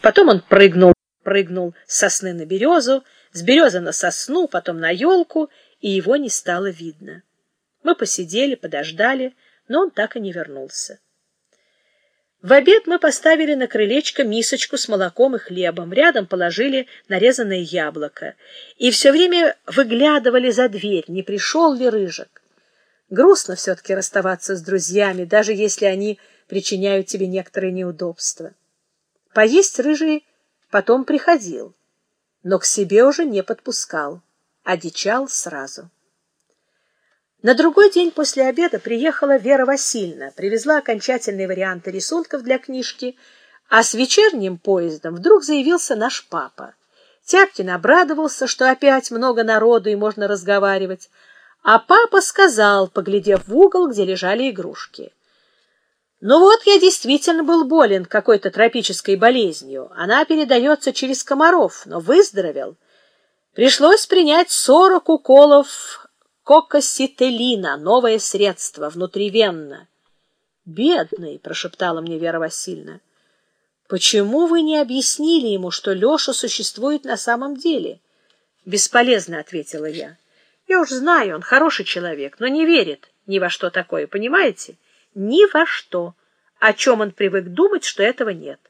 Потом он прыгнул, прыгнул с сосны на березу, с березы на сосну, потом на елку, и его не стало видно. Мы посидели, подождали, но он так и не вернулся. В обед мы поставили на крылечко мисочку с молоком и хлебом, рядом положили нарезанное яблоко и все время выглядывали за дверь, не пришел ли Рыжик. Грустно все-таки расставаться с друзьями, даже если они причиняют тебе некоторые неудобства. Поесть Рыжий потом приходил, но к себе уже не подпускал, одичал сразу. На другой день после обеда приехала Вера Васильевна, привезла окончательные варианты рисунков для книжки, а с вечерним поездом вдруг заявился наш папа. Тяпкин обрадовался, что опять много народу и можно разговаривать, а папа сказал, поглядев в угол, где лежали игрушки. «Ну вот я действительно был болен какой-то тропической болезнью. Она передается через комаров, но выздоровел. Пришлось принять сорок уколов кокосителина, новое средство, внутривенно. «Бедный!» — прошептала мне Вера Васильевна. «Почему вы не объяснили ему, что Леша существует на самом деле?» «Бесполезно», — ответила я. «Я уж знаю, он хороший человек, но не верит ни во что такое, понимаете? Ни во что, о чем он привык думать, что этого нет.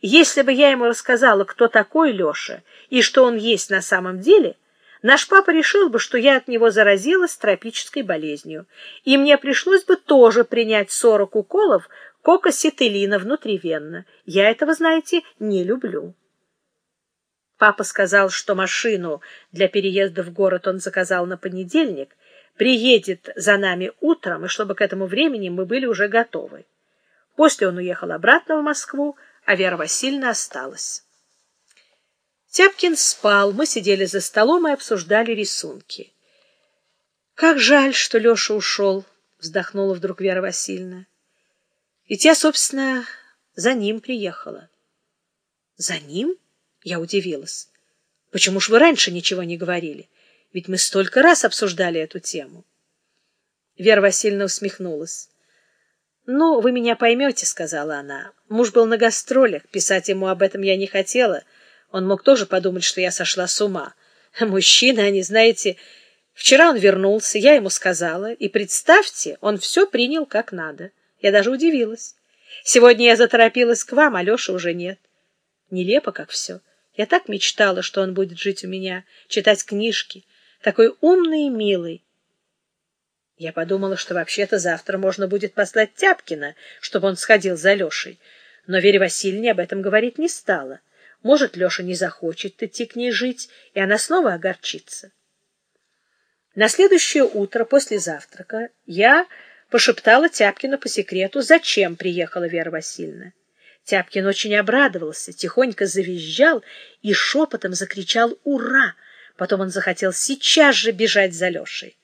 Если бы я ему рассказала, кто такой Леша и что он есть на самом деле...» Наш папа решил бы, что я от него заразилась тропической болезнью, и мне пришлось бы тоже принять 40 уколов кокосетелина внутривенно. Я этого, знаете, не люблю. Папа сказал, что машину для переезда в город он заказал на понедельник, приедет за нами утром, и чтобы к этому времени мы были уже готовы. После он уехал обратно в Москву, а Вера Васильевна осталась. Тяпкин спал, мы сидели за столом и обсуждали рисунки. «Как жаль, что Леша ушел», — вздохнула вдруг Вера Васильевна. «Ведь я, собственно, за ним приехала». «За ним?» — я удивилась. «Почему ж вы раньше ничего не говорили? Ведь мы столько раз обсуждали эту тему». Вера Васильевна усмехнулась. «Ну, вы меня поймете», — сказала она. «Муж был на гастролях, писать ему об этом я не хотела». Он мог тоже подумать, что я сошла с ума. Мужчины, они, знаете... Вчера он вернулся, я ему сказала, и, представьте, он все принял как надо. Я даже удивилась. Сегодня я заторопилась к вам, а Леши уже нет. Нелепо как все. Я так мечтала, что он будет жить у меня, читать книжки. Такой умный и милый. Я подумала, что вообще-то завтра можно будет послать Тяпкина, чтобы он сходил за Лешей. Но Вере Васильевне об этом говорить не стала. Может, Леша не захочет идти к ней жить, и она снова огорчится. На следующее утро после завтрака я пошептала Тяпкину по секрету, зачем приехала Вера Васильевна. Тяпкин очень обрадовался, тихонько завизжал и шепотом закричал «Ура!». Потом он захотел сейчас же бежать за Лешей.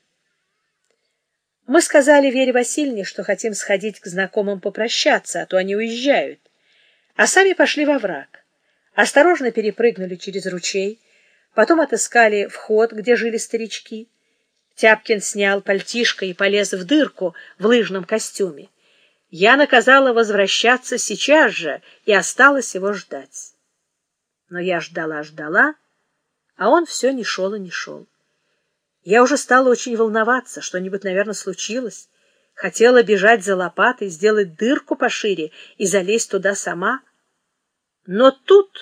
Мы сказали Вере Васильевне, что хотим сходить к знакомым попрощаться, а то они уезжают, а сами пошли во враг осторожно перепрыгнули через ручей, потом отыскали вход, где жили старички. Тяпкин снял пальтишко и полез в дырку в лыжном костюме. Я наказала возвращаться сейчас же и осталась его ждать. Но я ждала-ждала, а он все не шел и не шел. Я уже стала очень волноваться, что-нибудь, наверное, случилось. Хотела бежать за лопатой, сделать дырку пошире и залезть туда сама. Но тут